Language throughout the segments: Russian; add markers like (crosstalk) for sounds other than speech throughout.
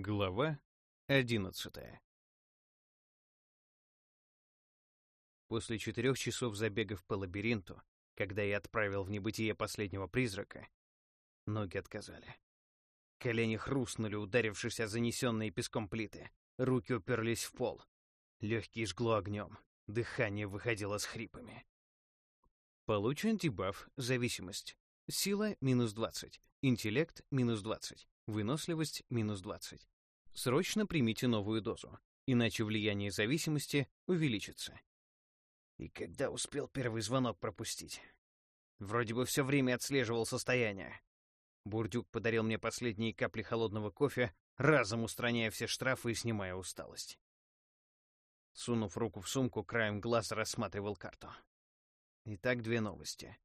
Глава одиннадцатая После четырех часов забегов по лабиринту, когда я отправил в небытие последнего призрака, ноги отказали. Колени хрустнули, ударившись о занесенные песком плиты. Руки уперлись в пол. Легкие жгло огнем. Дыхание выходило с хрипами. Получен дебаф «Зависимость». Сила — минус 20. Интеллект — минус 20. Выносливость — минус 20. Срочно примите новую дозу, иначе влияние зависимости увеличится. И когда успел первый звонок пропустить? Вроде бы все время отслеживал состояние. Бурдюк подарил мне последние капли холодного кофе, разом устраняя все штрафы и снимая усталость. Сунув руку в сумку, краем глаза рассматривал карту. Итак, две новости.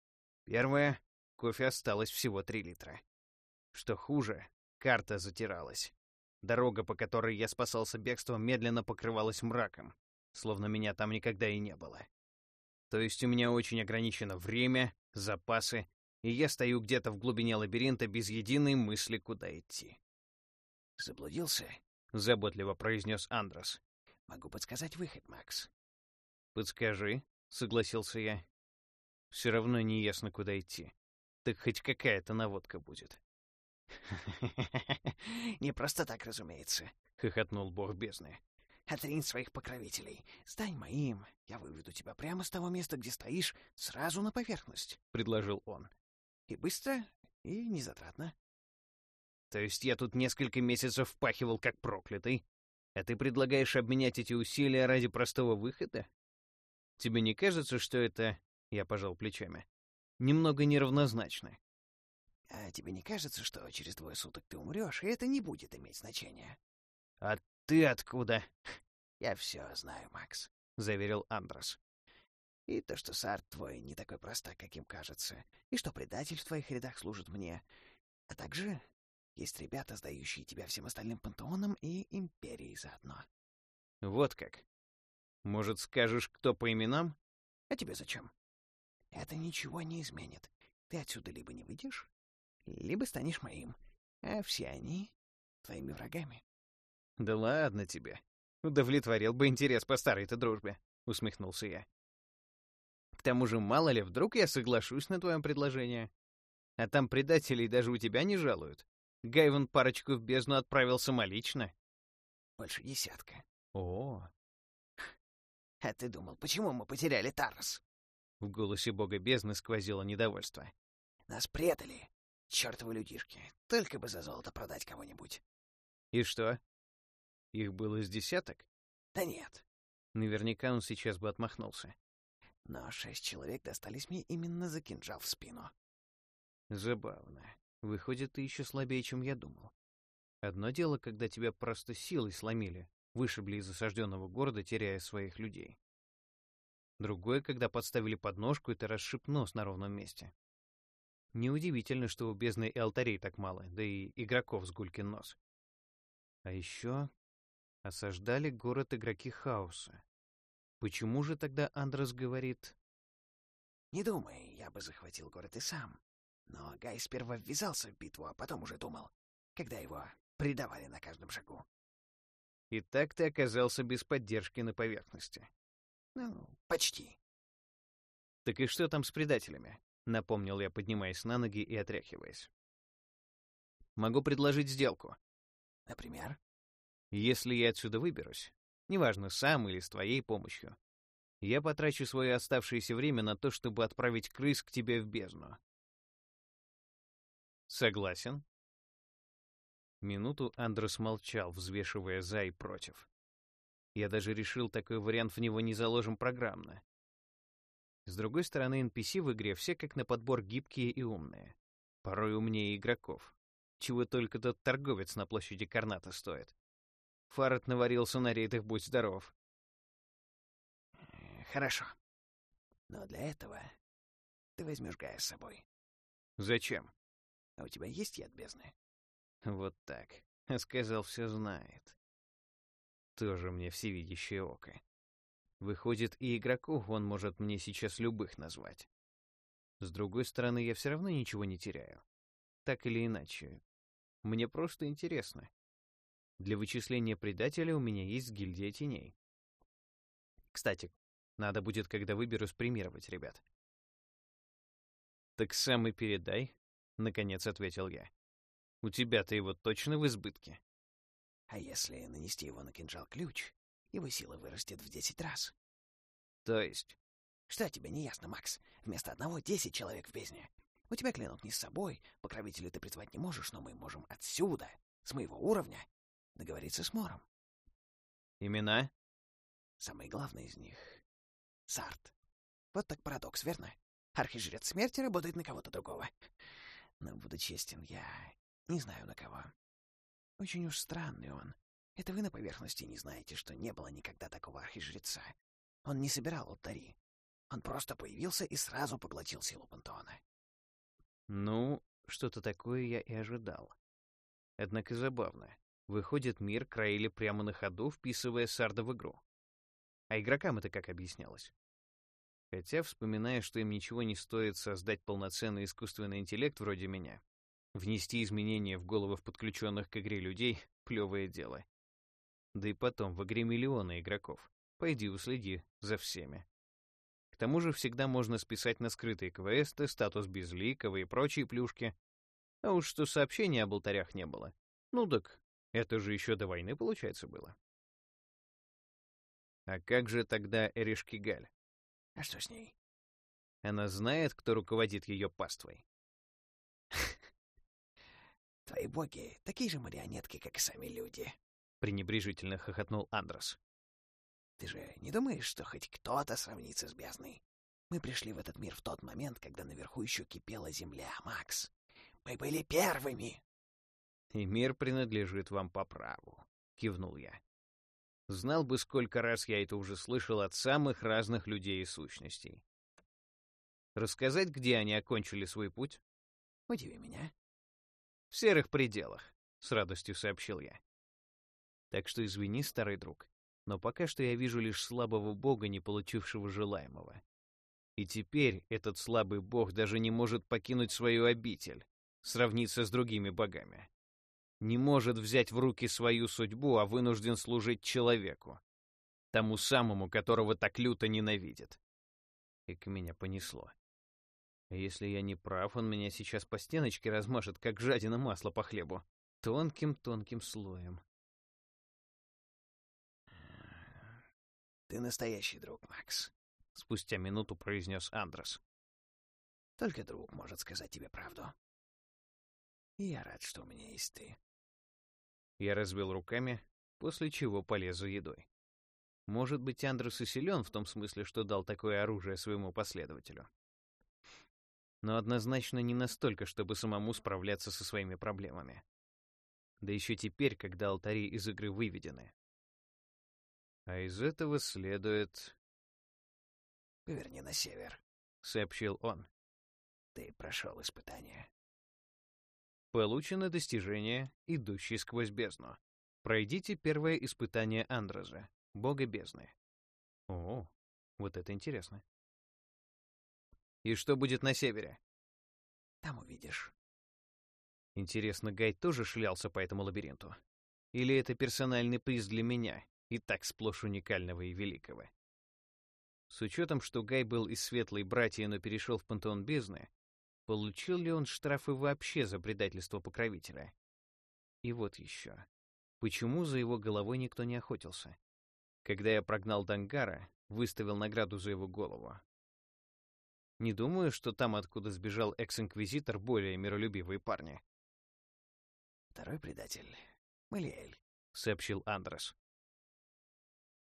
Первая — кофе осталось всего три литра. Что хуже, Карта затиралась. Дорога, по которой я спасался бегством, медленно покрывалась мраком, словно меня там никогда и не было. То есть у меня очень ограничено время, запасы, и я стою где-то в глубине лабиринта без единой мысли, куда идти. «Заблудился?» — заботливо произнес Андрос. «Могу подсказать выход, Макс». «Подскажи», — согласился я. «Все равно не ясно, куда идти. Так хоть какая-то наводка будет». (laughs) «Не просто так, разумеется», — хохотнул бог бездны. «Отринь своих покровителей. Стань моим. Я выведу тебя прямо с того места, где стоишь, сразу на поверхность», — предложил он. «И быстро, и незатратно». «То есть я тут несколько месяцев впахивал как проклятый, а ты предлагаешь обменять эти усилия ради простого выхода? Тебе не кажется, что это...» — я пожал плечами. «Немного неравнозначно. А тебе не кажется, что через двое суток ты умрешь, и это не будет иметь значения? — А ты откуда? — Я все знаю, Макс, — заверил Андрос. — И то, что Сарт твой не такой простак, каким кажется, и что предатель в твоих рядах служит мне, а также есть ребята, сдающие тебя всем остальным пантеонам и империей заодно. — Вот как. Может, скажешь, кто по именам? — А тебе зачем? — Это ничего не изменит. Ты отсюда либо не выйдешь, либо станешь моим, а все они — твоими врагами. — Да ладно тебе. Удовлетворил бы интерес по старой-то дружбе, — усмехнулся я. К тому же, мало ли, вдруг я соглашусь на твое предложение. А там предателей даже у тебя не жалуют. Гайван парочку в бездну отправил самолично. Больше десятка. О. А ты думал, почему мы потеряли Тарас? В голосе бога бездны сквозило недовольство. Нас предали. Чёртовы людишки. Только бы за золото продать кого-нибудь. И что? Их было с десяток? Да нет. Наверняка он сейчас бы отмахнулся. Но шесть человек достались мне именно за кинжал в спину. Забавно. Выходит, ты еще слабее, чем я думал. Одно дело, когда тебя просто силой сломили, вышибли из осажденного города, теряя своих людей. Другое, когда подставили подножку, и ты расшиб нос на ровном месте. Неудивительно, что у бездны и алтарей так мало, да и игроков с гулькин нос. А еще осаждали город игроки хаоса. Почему же тогда Андрес говорит... «Не думай, я бы захватил город и сам. Но Гай сперва ввязался в битву, а потом уже думал, когда его предавали на каждом шагу». «И так ты оказался без поддержки на поверхности». «Ну, почти». «Так и что там с предателями?» — напомнил я, поднимаясь на ноги и отряхиваясь. «Могу предложить сделку». «Например?» «Если я отсюда выберусь, неважно, сам или с твоей помощью, я потрачу свое оставшееся время на то, чтобы отправить крыс к тебе в бездну». «Согласен?» Минуту Андрес молчал, взвешивая «за» и «против». Я даже решил, такой вариант в него не заложим программно. С другой стороны, NPC в игре все как на подбор гибкие и умные. Порой умнее игроков. Чего только тот торговец на площади Карната стоит. Фарет наварился на рейдах, будь здоров. Хорошо. Но для этого ты возьмешь Гая с собой. Зачем? А у тебя есть яд бездны? Вот так. Сказал, все знает. Тоже мне всевидящее око. Выходит, и игроков он может мне сейчас любых назвать. С другой стороны, я все равно ничего не теряю. Так или иначе. Мне просто интересно. Для вычисления предателя у меня есть гильдия теней. Кстати, надо будет, когда выберусь, премировать ребят. «Так сам и передай», — наконец ответил я. «У тебя-то его точно в избытке». «А если нанести его на кинжал-ключ, его сила вырастет в десять раз». «То есть?» «Что тебе не ясно, Макс? Вместо одного десять человек в бездне. У тебя клинок не с собой, покровителю ты призвать не можешь, но мы можем отсюда, с моего уровня, договориться с Мором». «Имена?» «Самый главный из них — Сарт. Вот так парадокс, верно? Архижрец смерти работает на кого-то другого. Но, буду честен, я не знаю на кого. Очень уж странный он. Это вы на поверхности не знаете, что не было никогда такого архижреца. Он не собирал алтари. Он просто появился и сразу поглотил силу пантеона. Ну, что-то такое я и ожидал. Однако забавно. Выходит, мир краили прямо на ходу, вписывая Сарда в игру. А игрокам это как объяснялось? Хотя, вспоминая, что им ничего не стоит создать полноценный искусственный интеллект вроде меня, внести изменения в головы в подключенных к игре людей — плевое дело. Да и потом, в игре миллионы игроков. Пойди уследи за всеми. К тому же всегда можно списать на скрытые квесты, статус безликого и прочие плюшки. А уж что сообщений об алтарях не было. Ну так, это же еще до войны, получается, было. А как же тогда Эришкигаль? А что с ней? Она знает, кто руководит ее паствой. (laughs) Твои боги — такие же марионетки, как и сами люди. Пренебрежительно хохотнул Андрос. Ты же не думаешь, что хоть кто-то сравнится с бездной? Мы пришли в этот мир в тот момент, когда наверху еще кипела земля, Макс. Мы были первыми. И мир принадлежит вам по праву, кивнул я. Знал бы, сколько раз я это уже слышал от самых разных людей и сущностей. Рассказать, где они окончили свой путь? Удиви меня. В серых пределах, с радостью сообщил я. Так что извини, старый друг, но пока что я вижу лишь слабого бога, не получившего желаемого. И теперь этот слабый бог даже не может покинуть свою обитель, сравниться с другими богами не может взять в руки свою судьбу, а вынужден служить человеку, тому самому, которого так люто ненавидит. И к меня понесло. Если я не прав, он меня сейчас по стеночке размажет, как жадина масла по хлебу, тонким-тонким слоем. «Ты настоящий друг, Макс», — спустя минуту произнес Андрес. «Только друг может сказать тебе правду. И я рад, что у меня есть ты. Я развел руками, после чего полез за едой. Может быть, Андрес и силен в том смысле, что дал такое оружие своему последователю. Но однозначно не настолько, чтобы самому справляться со своими проблемами. Да еще теперь, когда алтари из игры выведены. А из этого следует... «Поверни на север», — сообщил он. «Ты прошел испытание». Получено достижение, идущее сквозь бездну. Пройдите первое испытание Андроза, бога бездны. О, вот это интересно. И что будет на севере? Там увидишь. Интересно, Гай тоже шлялся по этому лабиринту? Или это персональный приз для меня, и так сплошь уникального и великого? С учетом, что Гай был из светлой братья, но перешел в пантеон бездны, Получил ли он штрафы вообще за предательство покровителя? И вот еще. Почему за его головой никто не охотился? Когда я прогнал Дангара, выставил награду за его голову. Не думаю, что там, откуда сбежал экс-инквизитор, более миролюбивые парни. «Второй предатель — Малиэль», — сообщил Андрес.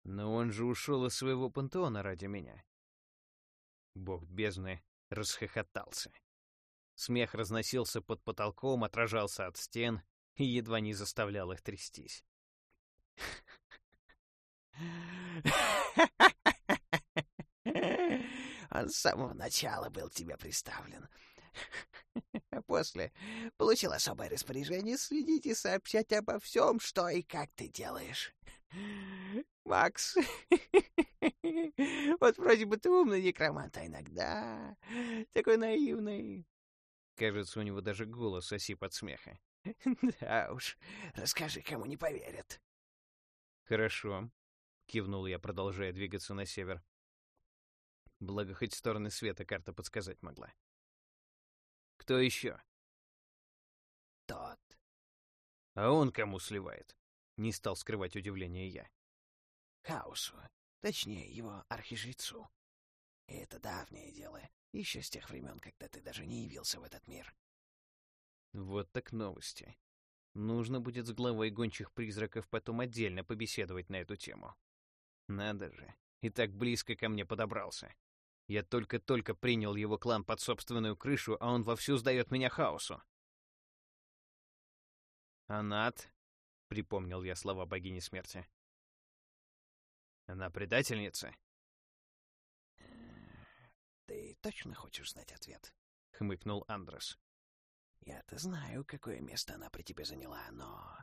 «Но он же ушел из своего пантеона ради меня». Бог бездны расхохотался. Смех разносился под потолком, отражался от стен и едва не заставлял их трястись. Он с самого начала был тебе представлен. А после получил особое распоряжение следить и сообщать обо всем, что и как ты делаешь. Макс, вот вроде бы ты умный некромант, а иногда такой наивный. Кажется, у него даже голос осип от смеха. (laughs) Да уж, расскажи, кому не поверят. Хорошо, кивнул я, продолжая двигаться на север. Благо, хоть стороны света карта подсказать могла. Кто еще? Тот. А он кому сливает? Не стал скрывать удивление я. Хаосу, точнее, его архижрецу. И это давнее дело, еще с тех времен, когда ты даже не явился в этот мир. Вот так новости. Нужно будет с главой гончих призраков потом отдельно побеседовать на эту тему. Надо же, и так близко ко мне подобрался. Я только-только принял его клан под собственную крышу, а он вовсю сдает меня хаосу. «Анат», — припомнил я слова богини смерти. «Она предательница?» «Ты точно хочешь знать ответ?» — хмыкнул Андрес. «Я-то знаю, какое место она при тебе заняла, но...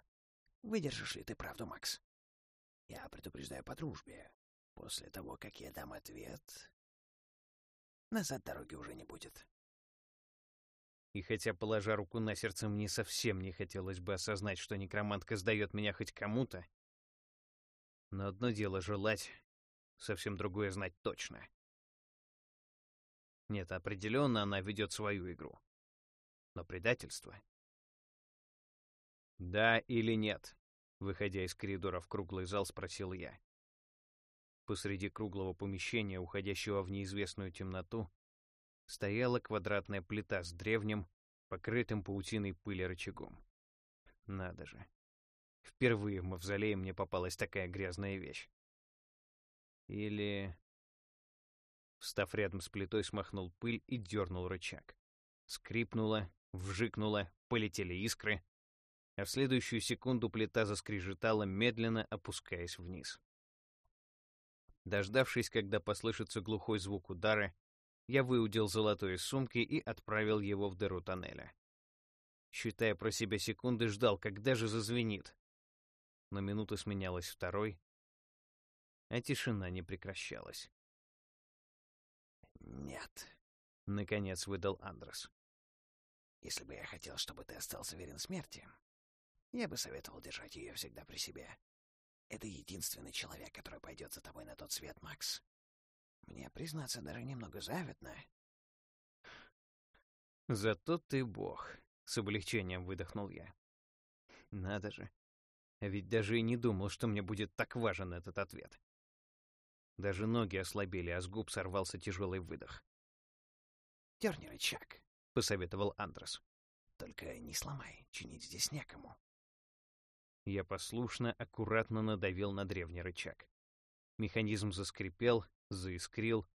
Выдержишь ли ты правду, Макс? Я предупреждаю по дружбе. После того, как я дам ответ, назад дороги уже не будет». И хотя, положа руку на сердце, мне совсем не хотелось бы осознать, что некромантка сдает меня хоть кому-то, но одно дело желать, совсем другое знать точно. Нет, определенно она ведет свою игру. Но предательство? Да или нет? Выходя из коридора в круглый зал, спросил я. Посреди круглого помещения, уходящего в неизвестную темноту, стояла квадратная плита с древним, покрытым паутиной пыли рычагом. Надо же. Впервые в мавзолее мне попалась такая грязная вещь. Или Встав рядом с плитой, смахнул пыль и дернул рычаг. Скрипнуло, вжикнуло, полетели искры, а в следующую секунду плита заскрежетала, медленно опускаясь вниз. Дождавшись, когда послышится глухой звук удара, я выудил золотой из сумки и отправил его в дыру тоннеля. Считая про себя секунды, ждал, когда же зазвенит. Но минута сменялась второй, а тишина не прекращалась. «Нет», — наконец выдал Андрес. «Если бы я хотел, чтобы ты остался верен смерти, я бы советовал держать ее всегда при себе. Это единственный человек, который пойдет за тобой на тот свет, Макс. Мне, признаться, даже немного завидно». «Зато ты бог», — с облегчением выдохнул я. «Надо же. Ведь даже и не думал, что мне будет так важен этот ответ. Даже ноги ослабели, а с губ сорвался тяжелый выдох. «Дерни рычаг», — посоветовал Андрес. «Только не сломай, чинить здесь некому». Я послушно, аккуратно надавил на древний рычаг. Механизм заскрипел, заискрил,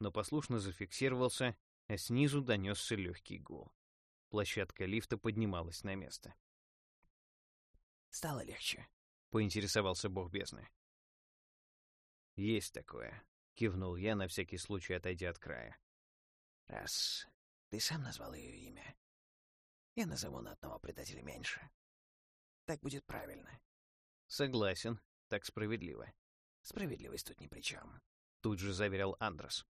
но послушно зафиксировался, а снизу донесся легкий гул. Площадка лифта поднималась на место. «Стало легче», — поинтересовался бог бездны. «Есть такое», — кивнул я, на всякий случай отойдя от края. «Раз ты сам назвал ее имя, я назову на одного предателя меньше. Так будет правильно». «Согласен, так справедливо». «Справедливость тут ни при чем», — тут же заверял Андрес.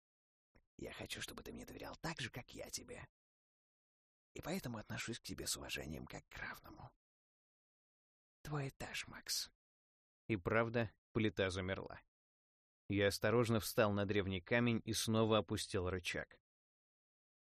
«Я хочу, чтобы ты мне доверял так же, как я тебе. И поэтому отношусь к тебе с уважением, как к равному. Твой этаж, Макс». И правда, плита замерла. Я осторожно встал на древний камень и снова опустил рычаг.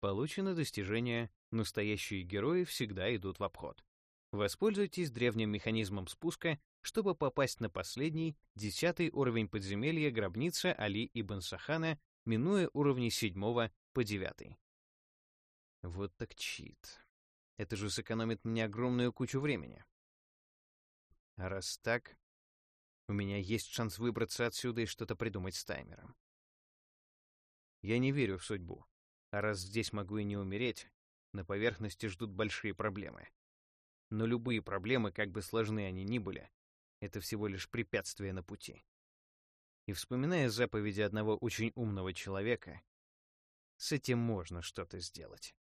Получено достижение «Настоящие герои всегда идут в обход». Воспользуйтесь древним механизмом спуска, чтобы попасть на последний, десятый уровень подземелья гробница Али Ибн Сахана, минуя уровни седьмого по девятый. Вот так чит. Это же сэкономит мне огромную кучу времени. А раз так, у меня есть шанс выбраться отсюда и что-то придумать с таймером. Я не верю в судьбу. А раз здесь могу и не умереть, на поверхности ждут большие проблемы. Но любые проблемы, как бы сложны они ни были, это всего лишь препятствие на пути. И вспоминая заповеди одного очень умного человека, с этим можно что-то сделать.